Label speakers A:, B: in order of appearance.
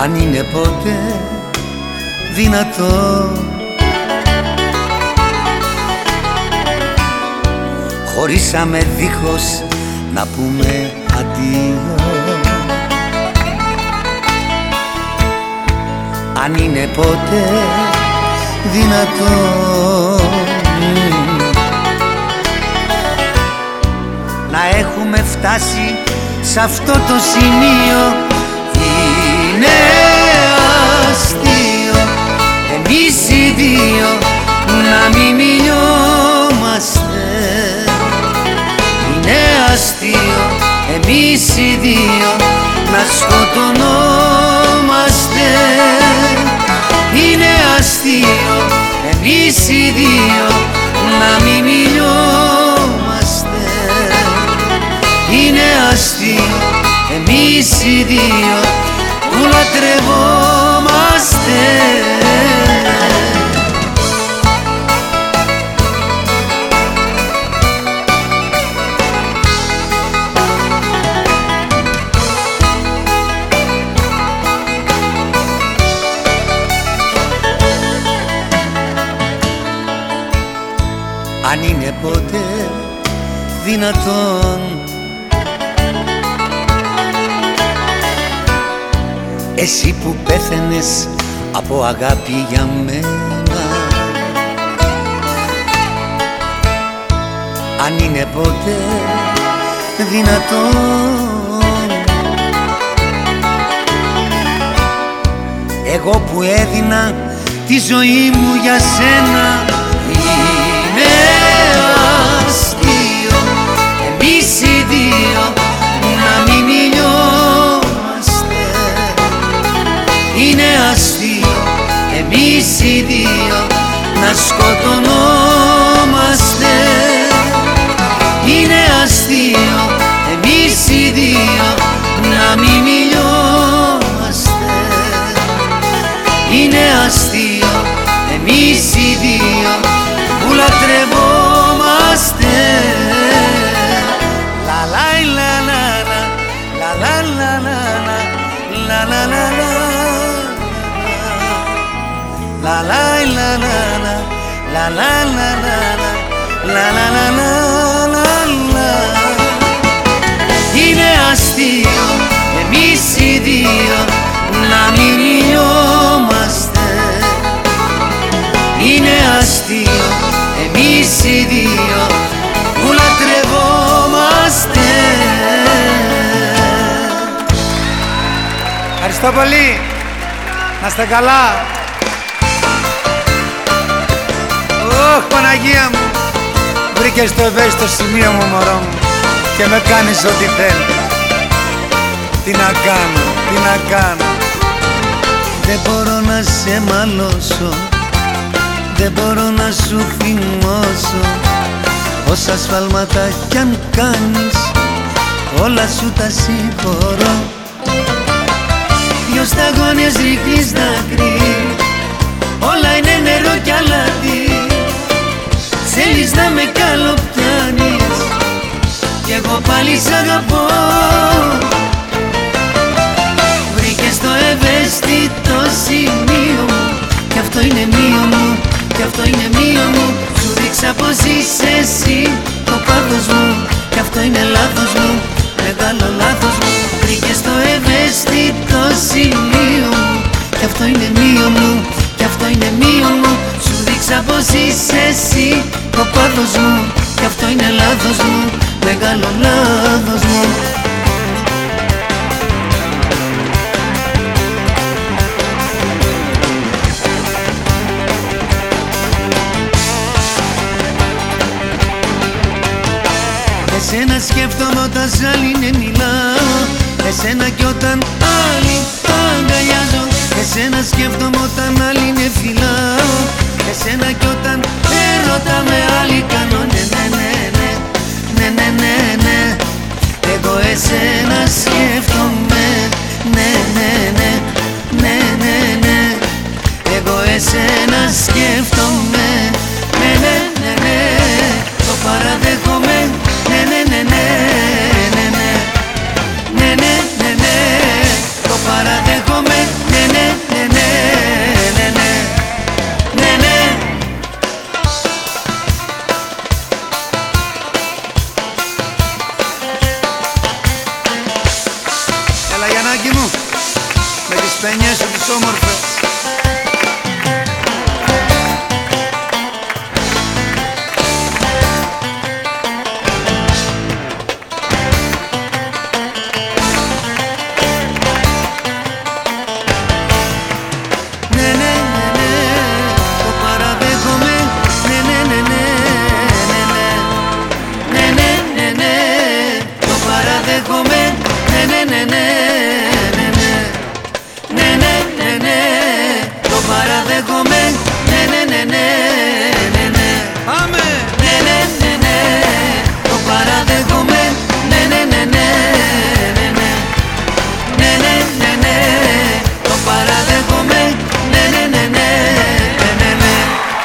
A: αν είναι ποτέ δυνατό. Χωρίσαμε δίχως να πούμε αντίο. Αν είναι ποτέ δυνατό. Να έχουμε φτάσει σε αυτό το σημείο δύο να μην μιλιόμαστε Είναι αστείο εμείς οι δύο να σκοτωνόμαστε. Είναι αστείο εμείς οι δύο να μην μιλιόμαστε Είναι αστείο εμείς οι δύο που λατρευόμαστε Αν είναι ποτέ δυνατόν. Εσύ που πέθαινες από αγάπη για μένα. Αν είναι ποτέ δυνατόν. Εγώ που έδινα τη ζωή μου για σένα λατρευόμαστε Λα λα λα λα λα λα λα λα λα λα λα λα La la la la la la la la la la la la la la la Είναι αστείο εμείς οι δύο
B: Ευχαριστώ πολύ. Να είστε καλά. Ωχ, Παναγία μου, βρήκες το ευαίσθητο σημείο μου, μωρό μου και με κάνεις ό,τι θέλεις. Τι να κάνω, τι να κάνω.
A: Δεν μπορώ να σε μαλώσω, δεν μπορώ να σου θυμώσω Όσα σφάλματα κι αν κάνεις, όλα σου τα συγχωρώ Δυο σταγόνες ρίχνεις δάκρυ, όλα είναι νερό κι αλάτι. Θέλεις να με καλοπιάνεις. Κι εγώ πάλι σ' αγαπώ. Βρήκες το ευαίσθητο σημείο μου. Κι αυτό είναι μείο μου κι αυτό είναι μείο μου. Σου δείξα πως είσαι εσύ το πάθος μου. Κι αυτό είναι λάθος μου αυτό είναι μείο μου κι αυτό είναι μείο μου. Σου δείξα πως είσαι εσύ το πάθος μου κι αυτό είναι λάθος μου μεγάλο λάθος μου. Εσένα σκέφτομαι όταν σ' άλλη ναι μιλάω. Εσένα κι όταν άλλη αγκαλιάζω Εσένα σκέφτομαι όταν άλλη ναι φυλάω. Εσένα κι όταν έρωτα με άλλη κάνω
B: παινιές σου τις όμορφες